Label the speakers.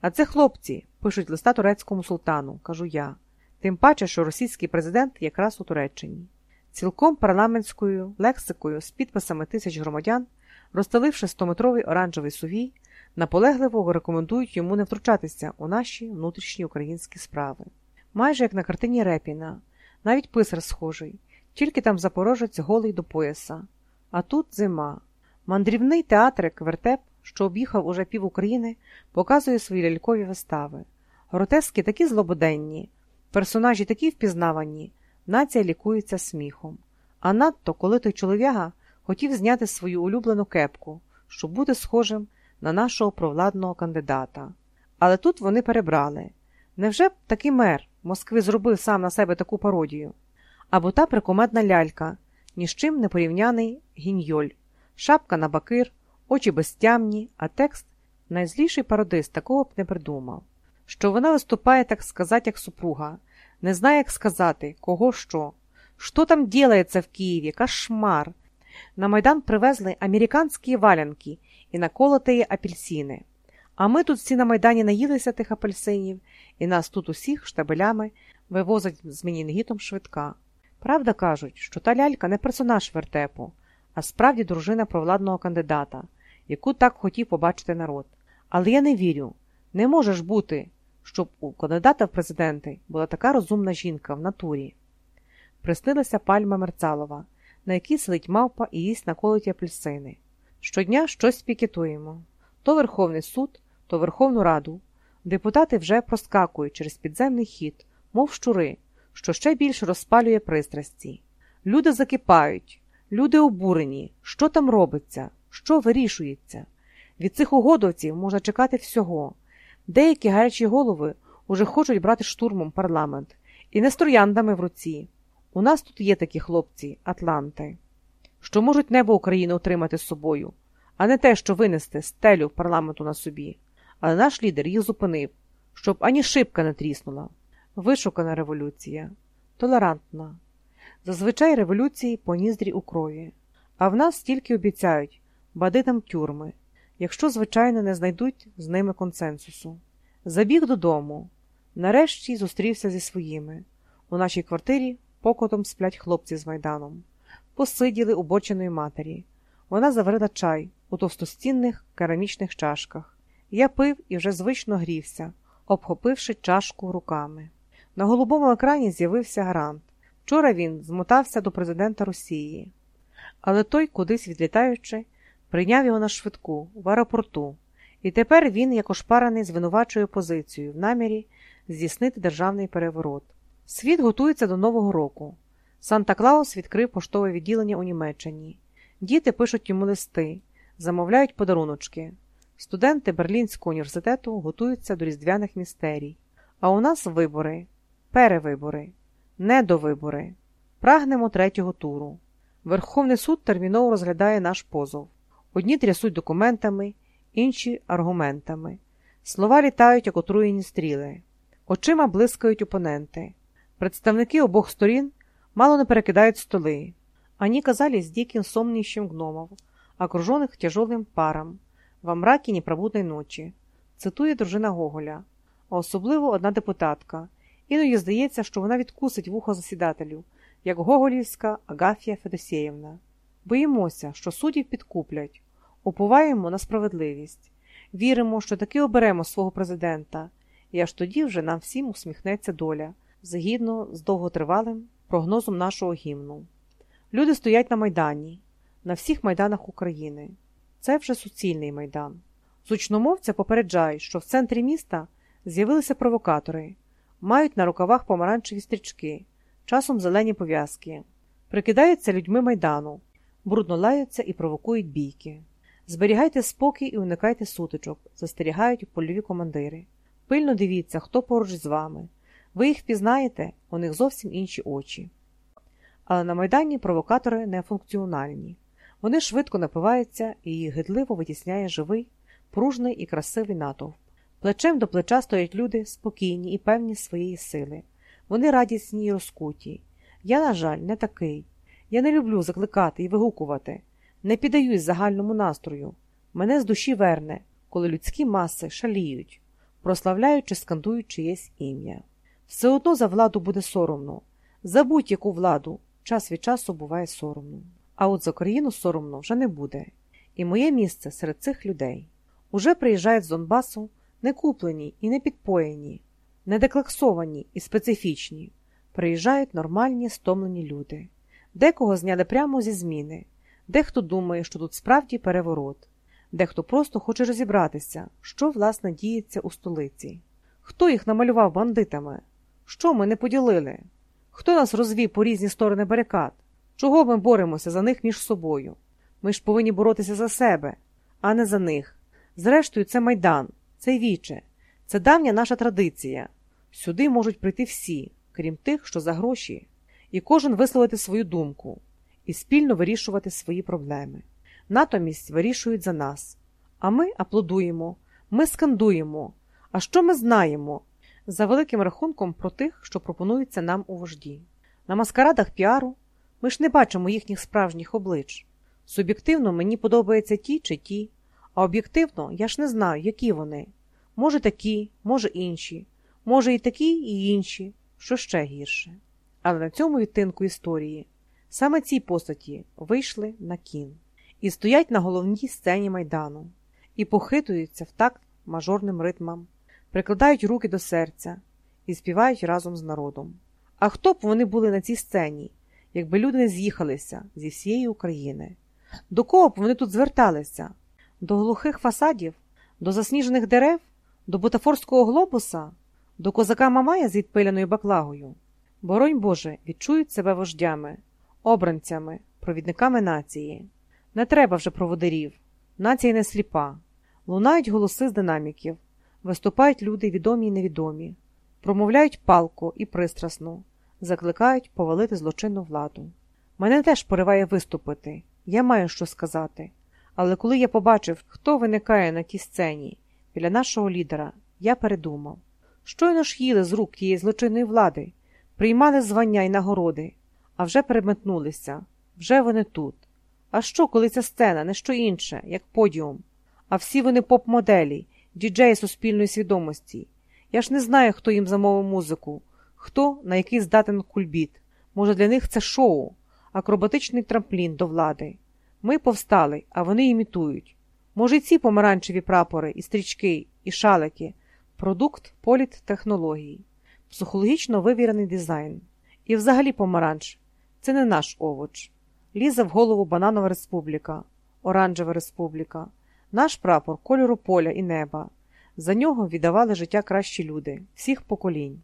Speaker 1: А це хлопці, пишуть листа турецькому султану, кажу я. Тим паче, що російський президент якраз у Туреччині. Цілком парламентською лексикою з підписами тисяч громадян, розстеливши 100-метровий оранжевий сувій, наполегливо рекомендують йому не втручатися у наші внутрішні українські справи. Майже як на картині Репіна, навіть писар схожий, тільки там запорожець голий до пояса. А тут зима. Мандрівний театрик Вертеп, що об'їхав уже пів України, показує свої лялькові вистави. Гротески такі злободенні, персонажі такі впізнавані, нація лікується сміхом. А надто, коли той чолов'яга хотів зняти свою улюблену кепку, щоб бути схожим на нашого провладного кандидата. Але тут вони перебрали. Невже б такий мер Москви зробив сам на себе таку пародію? Або та прикомедна лялька, ні з чим не порівняний гіньоль, шапка на бакир, очі безтямні, а текст найзліший пародист такого б не придумав. Що вона виступає, так сказати, як супруга, не знає, як сказати, кого що. Що там ділається в Києві? Кошмар. На Майдан привезли американські валянки і наколотые апельсини. А ми тут всі на Майдані наїлися тих апельсинів, і нас тут усіх штабелями вивозять з Менінгітом швидка. Правда кажуть, що та лялька не персонаж вертепу, а справді дружина провладного кандидата, яку так хотів побачити народ. Але я не вірю, не може ж бути, щоб у кандидата в президенти була така розумна жінка в натурі. Приснилася пальма Мерцалова, на якій сидить мавпа і їсть наколоті апельсини. Щодня щось пікетуємо то Верховний суд, то Верховну Раду. Депутати вже проскакують через підземний хід, мов щури, що ще більше розпалює пристрасті. Люди закипають, люди обурені, що там робиться, що вирішується. Від цих угодовців можна чекати всього. Деякі гарячі голови уже хочуть брати штурмом парламент і не з в руці. У нас тут є такі хлопці, Атланти, що можуть небо України утримати з собою, а не те, що винести стелю парламенту на собі. Але наш лідер їх зупинив, щоб ані шибка не тріснула. Вишукана революція, толерантна. Зазвичай революції по ніздрі у крові. А в нас тільки обіцяють бадитам тюрми, якщо, звичайно, не знайдуть з ними консенсусу. Забіг додому. Нарешті зустрівся зі своїми. У нашій квартирі покотом сплять хлопці з майданом. Посиділи у бочиної матері. Вона заварила чай у товстостінних керамічних чашках. Я пив і вже звично грівся, обхопивши чашку руками. На голубому екрані з'явився гарант. Вчора він змотався до президента Росії, але той, кудись відлітаючи, прийняв його на швидку в аеропорту, і тепер він, як ошпараний, звинувачує позицію в намірі здійснити державний переворот. Світ готується до Нового року. Санта Клаус відкрив поштове відділення у Німеччині. Діти пишуть йому листи, замовляють подаруночки. Студенти Берлінського університету готуються до різдвяних містерій. А у нас вибори, перевибори, недовибори. Прагнемо третього туру. Верховний суд терміново розглядає наш позов. Одні трясуть документами, інші аргументами. Слова літають, як отруєні стріли. Очима блискають опоненти. Представники обох сторін мало не перекидають столи. Они казались диким сомнищем гномов, окруженных тяжелым паром, во мракі непробудної ночі, цитує дружина Гоголя, а особливо одна депутатка. Іноді здається, що вона відкусить вухо засідателю, як Гоголівська Агафія Федосєєвна. Боїмося, що суддів підкуплять, уповаємо на справедливість, віримо, що таки оберемо свого президента, і аж тоді вже нам всім усміхнеться доля, згідно з довготривалим прогнозом нашого гімну. Люди стоять на Майдані, на всіх майданах України. Це вже суцільний майдан. Зучномовця попереджають, що в центрі міста з'явилися провокатори, мають на рукавах помаранчеві стрічки, часом зелені пов'язки, прикидаються людьми майдану, брудно лаються і провокують бійки. Зберігайте спокій і уникайте сутичок, застерігають польові командири. Пильно дивіться, хто поруч з вами. Ви їх впізнаєте, у них зовсім інші очі. Але на Майдані провокатори нефункціональні. Вони швидко напиваються і їх гидливо витісняє живий, пружний і красивий натовп. Плечем до плеча стоять люди спокійні і певні своєї сили. Вони радісні й розкуті. Я, на жаль, не такий. Я не люблю закликати і вигукувати, не піддаюсь загальному настрою. Мене з душі верне, коли людські маси шаліють. прославляючи, скандують чиєсь ім'я. Все одно за владу буде соромно. За будь-яку владу час від часу буває соромно. А от за країну соромно вже не буде. І моє місце серед цих людей. Уже приїжджають з Донбасу не куплені і не підпоєні, не деклаксовані і специфічні. Приїжджають нормальні, стомлені люди. Декого зняли прямо зі зміни, дехто думає, що тут справді переворот, дехто просто хоче розібратися, що власне діється у столиці. Хто їх намалював бандитами? Що ми не поділили? Хто нас розвів по різні сторони барикад? Чого ми боремося за них між собою? Ми ж повинні боротися за себе, а не за них. Зрештою, це майдан, це віче, це давня наша традиція. Сюди можуть прийти всі, крім тих, що за гроші, і кожен висловити свою думку і спільно вирішувати свої проблеми. Натомість вирішують за нас. А ми аплодуємо, ми скандуємо. А що ми знаємо? За великим рахунком про тих, що пропонуються нам у вожді. На маскарадах піару ми ж не бачимо їхніх справжніх облич. Суб'єктивно мені подобаються ті чи ті, а об'єктивно я ж не знаю, які вони. Може такі, може інші, може і такі, і інші, що ще гірше. Але на цьому відтинку історії саме ці постаті вийшли на кін і стоять на головній сцені майдану, і похитуються в такт мажорним ритмам, прикладають руки до серця і співають разом з народом. А хто б вони були на цій сцені, якби люди не з'їхалися зі всієї України? До кого б вони тут зверталися? До глухих фасадів, до засніжених дерев, до бутафорського глобуса, до козака Мамая з відпиленою баклагою? Боронь Боже, відчують себе вождями, обранцями, провідниками нації. Не треба вже проводирів, нація не сліпа. Лунають голоси з динаміків, виступають люди відомі й невідомі, промовляють палко і пристрасно, закликають повалити злочинну владу. Мене теж пориває виступити, я маю що сказати. Але коли я побачив, хто виникає на тій сцені біля нашого лідера, я передумав. Щойно ж їли з рук тієї злочинної влади, приймали звання й нагороди, а вже переметнулися, вже вони тут. А що, коли ця сцена, не що інше, як подіум? А всі вони поп-моделі, діджеї суспільної свідомості. Я ж не знаю, хто їм замовив музику, хто на який здатен кульбіт. Може, для них це шоу, акробатичний трамплін до влади. Ми повстали, а вони імітують. Може, й ці помаранчеві прапори, і стрічки, і шалики, продукт політтехнологій, психологічно вивірений дизайн. І взагалі помаранч це не наш овоч. Лізе в голову Бананова Республіка, Оранжева Республіка, наш прапор кольору поля і неба. За нього віддавали життя кращі люди, всіх поколінь.